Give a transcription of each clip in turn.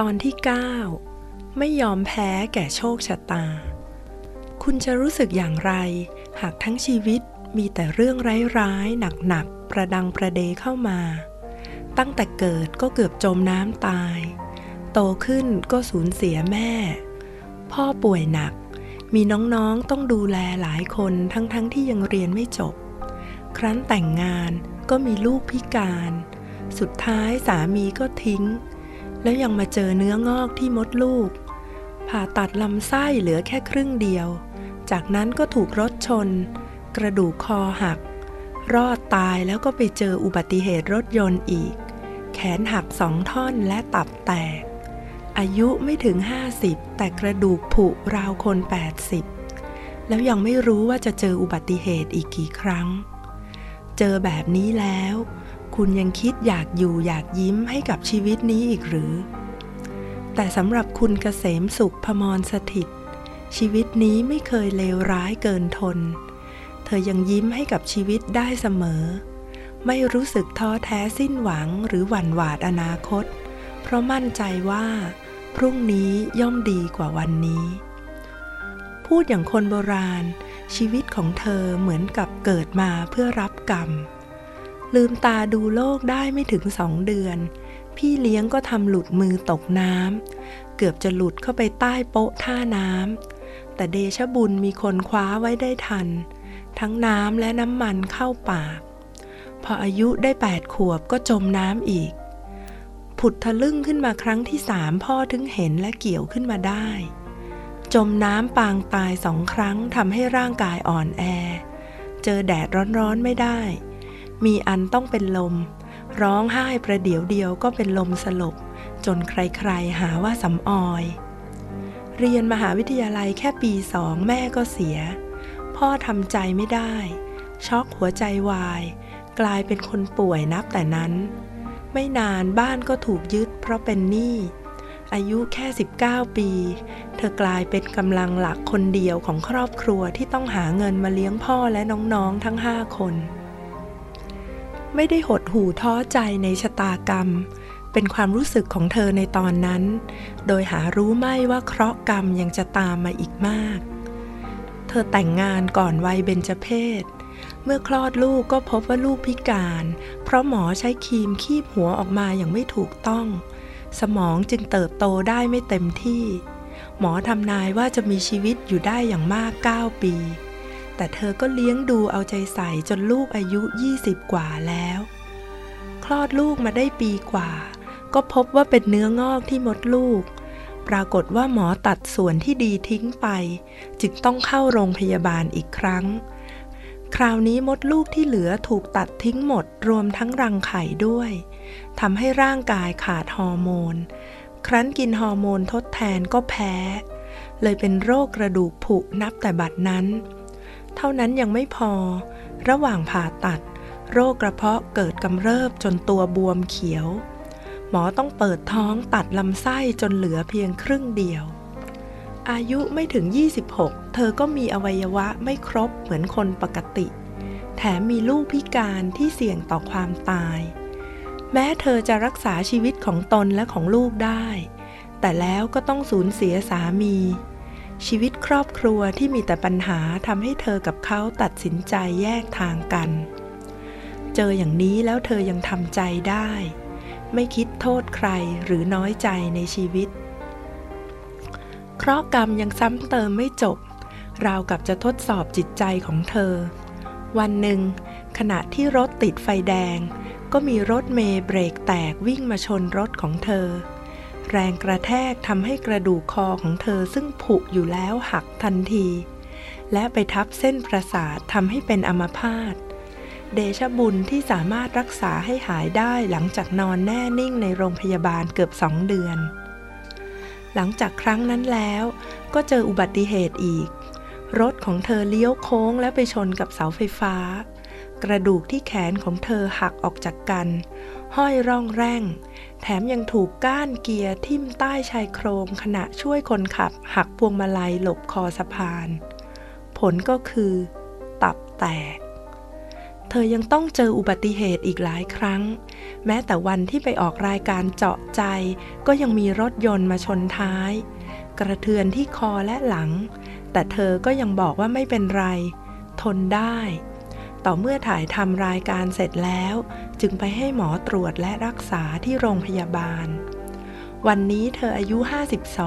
ตอนที่ 9 ไม่ยอมแพ้แก่โชคชะตา คุณจะรู้สึกอย่างไร หากทั้งชีวิตมีแต่เรื่องร้ายๆหนักๆประดังประเดเข้ามา ตั้งแต่เกิดก็เกือบจมน้ำตาย โตขึ้นก็สูญเสียแม่ พ่อป่วยหนัก มีน้องๆต้องดูแลหลายคนทั้งๆทที่ยังเรียนไม่จบ ครั้นแต่งงานก็มีลูกพิการ สุดท้ายสามีก็ทิ้ง แล้วยังมาเจอเนื้องอกที่มดลูก ผ่าตัดลำไส้เหลือแค่ครึ่งเดียว จากนั้นก็ถูกรถชน กระดูกคอหัก รอดตายแล้วก็ไปเจออุบัติเหตุรถยนต์อีก แขนหักสองท่อนและตับแตก อายุไม่ถึง 50 แต่กระดูกผุราวคน 80 แล้วยังไม่รู้ว่าจะเจออุบัติเหตุอีกกี่ครั้ง เจอแบบนี้แล้ว คุณยังคิดอยากอยู่อยากยิ้มให้กับชีวิตนี้อีกหรือ แต่สำหรับคุณเกษมสุขพมรสถิต ชีวิตนี้ไม่เคยเลวร้ายเกินทน เธอยังยิ้มให้กับชีวิตได้เสมอ ไม่รู้สึกท้อแท้สิ้นหวังหรือหวั่นหวาดอนาคต เพราะมั่นใจว่า พรุ่งนี้ย่อมดีกว่าวันนี้ พูดอย่างคนโบราณ ชีวิตของเธอเหมือนกับเกิดมาเพื่อรับกรรม ลืมตาดูโลกได้ไม่ถึงสองเดือน พี่เลี้ยงก็ทำหลุดมือตกน้ำเกือบจะหลุดเข้าไปใต้โป๊ะท่าน้ำแต่เดชะบุญมีคนคว้าไว้ได้ทัน ทั้งน้ำและน้ำมันเข้าปาก พออายุได้แปดขวบก็จมน้ำอีก ผุดทะลึ่งขึ้นมาครั้งที่สามพ่อถึงเห็นและเกี่ยวขึ้นมาได้ จมน้ำปางตายสองครั้งทำให้ร่างกายอ่อนแอ เจอแดดร้อนๆไม่ได้ มีอันต้องเป็นลม ร้องไห้ประเดี๋ยวเดียวก็เป็นลมสลบ จนใครๆหาว่าสำออย เรียนมหาวิทยาลัยแค่ปีสองแม่ก็เสีย พ่อทำใจไม่ได้ ช็อกหัวใจวาย กลายเป็นคนป่วยนับแต่นั้น ไม่นานบ้านก็ถูกยึดเพราะเป็นหนี้อายุแค่ 19 ปี เธอกลายเป็นกำลังหลักคนเดียวของครอบครัวที่ต้องหาเงินมาเลี้ยงพ่อและน้องๆทั้งห้าคน ไม่ได้หดหู่ท้อใจในชะตากรรม เป็นความรู้สึกของเธอในตอนนั้น โดยหารู้ไม่ว่าเคราะห์กรรมยังจะตามมาอีกมาก เธอแต่งงานก่อนวัยเบญจเพศ เมื่อคลอดลูกก็พบว่าลูกพิการ เพราะหมอใช้ครีมคีบหัวออกมาอย่างไม่ถูกต้อง สมองจึงเติบโตได้ไม่เต็มที่ หมอทำนายว่าจะมีชีวิตอยู่ได้อย่างมาก 9 ปี แต่เธอก็เลี้ยงดูเอาใจใส่จนลูกอายุ 20 กว่าแล้ว คลอดลูกมาได้ปีกว่า ก็พบว่าเป็นเนื้องอกที่มดลูก ปรากฏว่าหมอตัดส่วนที่ดีทิ้งไป จึงต้องเข้าโรงพยาบาลอีกครั้ง คราวนี้มดลูกที่เหลือถูกตัดทิ้งหมดรวมทั้งรังไข่ด้วยทำให้ร่างกายขาดฮอร์โมน ครั้นกินฮอร์โมนทดแทนก็แพ้ เลยเป็นโรคกระดูกผุนับแต่บัดนั้น เท่านั้นยังไม่พอ ระหว่างผ่าตัด โรคกระเพาะเกิดกำเริบจนตัวบวมเขียว หมอต้องเปิดท้องตัดลำไส้จนเหลือเพียงครึ่งเดียว อายุไม่ถึง 26 เธอก็มีอวัยวะไม่ครบเหมือนคนปกติ แถมมีลูกพิการที่เสี่ยงต่อความตาย แม้เธอจะรักษาชีวิตของตนและของลูกได้ แต่แล้วก็ต้องสูญเสียสามี ชีวิตครอบครัวที่มีแต่ปัญหาทำให้เธอกับเขาตัดสินใจแยกทางกัน เจออย่างนี้แล้วเธอยังทำใจได้ ไม่คิดโทษใครหรือน้อยใจในชีวิต เคราะห์กรรมยังซ้ำเติมไม่จบ ราวกับจะทดสอบจิตใจของเธอ วันหนึ่ง ขณะที่รถติดไฟแดง ก็มีรถเมย์เบรกแตกวิ่งมาชนรถของเธอ แรงกระแทกทำให้กระดูกคอของเธอซึ่งผุอยู่แล้วหักทันที และไปทับเส้นประสาททำให้เป็นอัมพาตเดชบุญที่สามารถรักษาให้หายได้หลังจากนอนแน่นิ่งในโรงพยาบาลเกือบสองเดือน หลังจากครั้งนั้นแล้วก็เจออุบัติเหตุอีก รถของเธอเลี้ยวโค้งและไปชนกับเสาไฟฟ้า กระดูกที่แขนของเธอหักออกจากกัน ห้อยร่องแร่ง แถมยังถูกก้านเกียร์ทิ่มใต้ชายโครงขณะช่วยคนขับ หักพวงมาลัยหลบคอสะพาน ผลก็คือ ตับแตก เธอยังต้องเจออุบัติเหตุอีกหลายครั้ง แม้แต่วันที่ไปออกรายการเจาะใจ ก็ยังมีรถยนต์มาชนท้าย กระเทือนที่คอและหลัง แต่เธอก็ยังบอกว่าไม่เป็นไร ทนได้ ต่อเมื่อถ่ายทำรายการเสร็จแล้ว จึงไปให้หมอตรวจและรักษาที่โรงพยาบาล วันนี้เธออายุ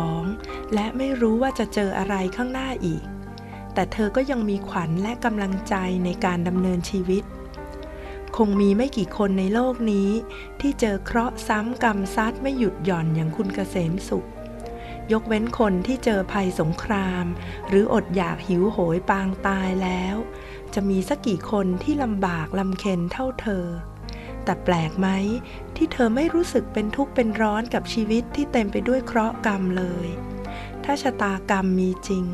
52 และไม่รู้ว่าจะเจออะไรข้างหน้าอีก แต่เธอก็ยังมีขวัญและกำลังใจในการดำเนินชีวิต คงมีไม่กี่คนในโลกนี้ ที่เจอเคราะห์ซ้ำกรรมซัดไม่หยุดหย่อนอย่างคุณเกษมสุข ยกเว้นคนที่เจอภัยสงคราม หรืออดอยากหิวโหยปางตายแล้ว จะมีสักกี่คนที่ลำบากลำเค็นเท่าเธอ แต่แปลกไหมที่เธอไม่รู้สึกเป็นทุกข์เป็นร้อนกับชีวิตที่เต็มไปด้วยเคราะห์กรรมเลย ถ้าชะตากรรมมีจริง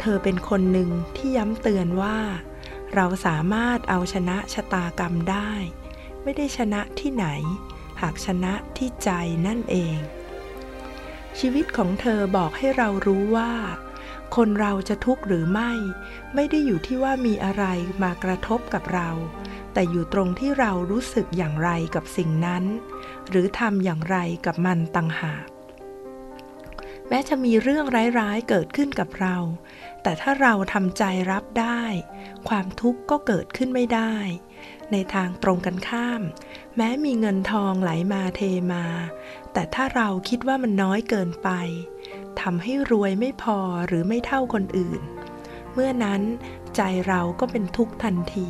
เธอเป็นคนหนึ่งที่ย้ำเตือนว่า เราสามารถเอาชนะชะตากรรมได้ ไม่ได้ชนะที่ไหน หากชนะที่ใจนั่นเอง ชีวิตของเธอบอกให้เรารู้ว่า คนเราจะทุกข์หรือไม่ ไม่ได้อยู่ที่ว่ามีอะไรมากระทบกับเรา แต่อยู่ตรงที่เรารู้สึกอย่างไรกับสิ่งนั้น หรือทำอย่างไรกับมันต่างหาก แม้จะมีเรื่องร้ายๆเกิดขึ้นกับเรา แต่ถ้าเราทำใจรับได้ ความทุกข์ก็เกิดขึ้นไม่ได้ ในทางตรงกันข้าม แม้มีเงินทองไหลมาเทมา แต่ถ้าเราคิดว่ามันน้อยเกินไปทำให้รวยไม่พอหรือไม่เท่าคนอื่น เมื่อนั้นใจเราก็เป็นทุกข์ทันที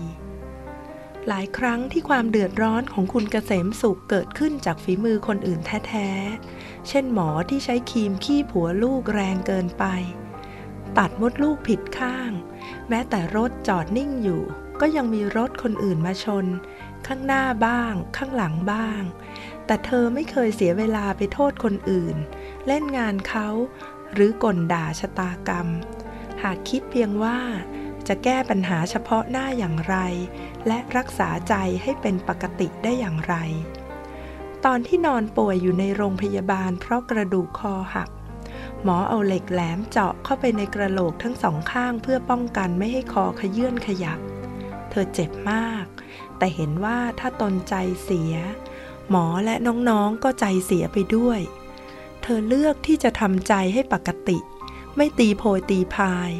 หลายครั้งที่ความเดือดร้อนของคุณเกษมสุขเกิดขึ้นจากฝีมือคนอื่นแท้ๆ เช่นหมอที่ใช้ครีมขี้ผัวลูกแรงเกินไป ตัดมดลูกผิดข้าง แม้แต่รถจอดนิ่งอยู่ ก็ยังมีรถคนอื่นมาชน ข้างหน้าบ้าง ข้างหลังบ้าง แต่เธอไม่เคยเสียเวลาไปโทษคนอื่น เล่นงานเขา หรือกลด่าชะตากรรม หากคิดเพียงว่า จะแก้ปัญหาเฉพาะหน้าอย่างไร และรักษาใจให้เป็นปกติได้อย่างไร ตอนที่นอนป่วยอยู่ในโรงพยาบาลเพราะกระดูกคอหัก หมอเอาเหล็กแหลมเจาะเข้าไปในกระโหลกทั้งสองข้างเพื่อป้องกันไม่ให้คอขยื่นขยับ เธอเจ็บมาก แต่เห็นว่าถ้าตนใจเสีย หมอและน้องๆก็ใจเสียไปด้วย เธอเลือกที่จะทำใจให้ปกติ ไม่ตีโพยตีพาย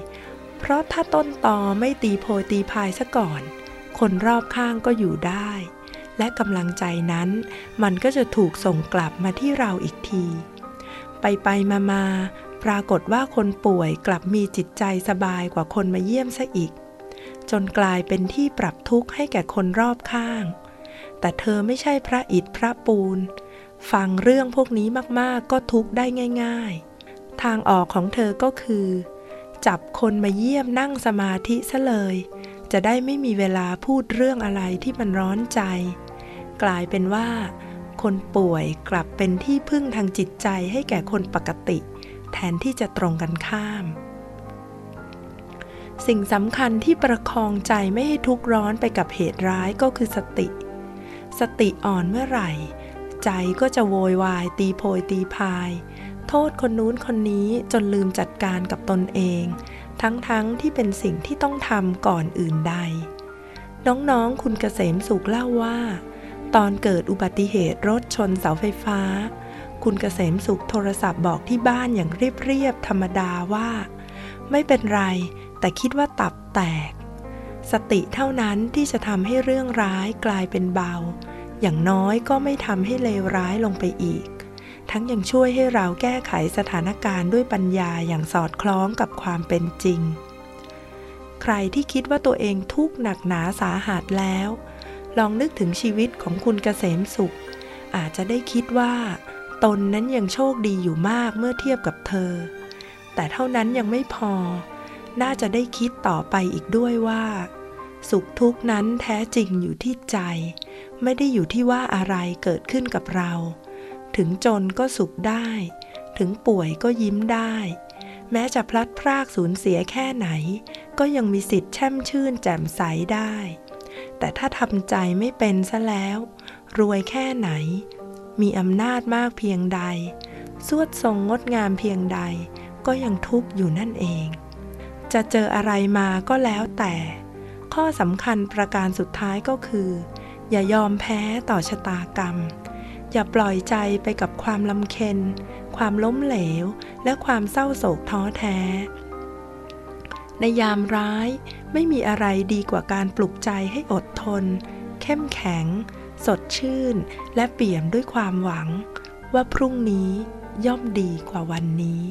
เพราะถ้าต้นตอไม่ตีโพยตีพายซะก่อน คนรอบข้างก็อยู่ได้ และกำลังใจนั้น มันก็จะถูกส่งกลับมาที่เราอีกที ไปไปมามาปรากฏว่าคนป่วยกลับมีจิตใจสบายกว่าคนมาเยี่ยมซะอีก จนกลายเป็นที่ปรับทุกข์ให้แก่คนรอบข้าง แต่เธอไม่ใช่พระอิฐพระปูน ฟังเรื่องพวกนี้มากๆก็ทุกข์ได้ง่าย ๆ ทางออกของเธอก็คือ จับคนมาเยี่ยมนั่งสมาธิซะเลย จะได้ไม่มีเวลาพูดเรื่องอะไรที่มันร้อนใจ กลายเป็นว่า คนป่วยกลับเป็นที่พึ่งทางจิตใจให้แก่คนปกติ แทนที่จะตรงกันข้าม สิ่งสำคัญที่ประคองใจไม่ให้ทุกร้อนไปกับเหตุร้ายก็คือสติ สติอ่อนเมื่อไหร่ ใจก็จะโวยวายตีโพยตีพาย โทษคนนู้นคนนี้จนลืมจัดการกับตนเอง ทั้งๆทที่เป็นสิ่งที่ต้องทำก่อนอื่นใด น้องๆ คุณเกษมสุขเล่าว่า ตอนเกิดอุบัติเหตุรถชนเสาไฟฟ้า คุณเกษมสุขโทรศัพท์บอกที่บ้านอย่างเรียบๆธรรมดาว่า ไม่เป็นไร แต่คิดว่าตับแตก สติเท่านั้นที่จะทำให้เรื่องร้ายกลายเป็นเบา อย่างน้อยก็ไม่ทำให้เลวร้ายลงไปอีก ทั้งยังช่วยให้เราแก้ไขสถานการณ์ด้วยปัญญาอย่างสอดคล้องกับความเป็นจริง ใครที่คิดว่าตัวเองทุกข์หนักหนาสาหัสแล้ว ลองนึกถึงชีวิตของคุณเกษมสุข อาจจะได้คิดว่า ตนนั้นยังโชคดีอยู่มากเมื่อเทียบกับเธอ แต่เท่านั้นยังไม่พอ น่าจะได้คิดต่อไปอีกด้วยว่า สุขทุกข์นั้นแท้จริงอยู่ที่ใจ ไม่ได้อยู่ที่ว่าอะไรเกิดขึ้นกับเรา ถึงจนก็สุขได้ ถึงป่วยก็ยิ้มได้ แม้จะพลัดพรากสูญเสียแค่ไหน ก็ยังมีสิทธิ์แช่มชื่นแจ่มใสได้ แต่ถ้าทำใจไม่เป็นซะแล้ว รวยแค่ไหน มีอำนาจมากเพียงใด สวดทรงงดงามเพียงใด ก็ยังทุกข์อยู่นั่นเอง จะเจออะไรมาก็แล้วแต่ขข้อสำคัญประการสุดท้ายก็คือ อย่ายอมแพ้ต่อชะตากรรม อย่าปล่อยใจไปกับความลำเค็น ความล้มเหลว และความเศร้าโศกท้อแท้ ในยามร้ายไม่มีอะไรดีกว่าการปลุกใจให้อดทน เข้มแข็ง สดชื่น และเปี่ยมด้วยความหวัง ว่าพรุ่งนี้ย่อมดีกว่าวันนี้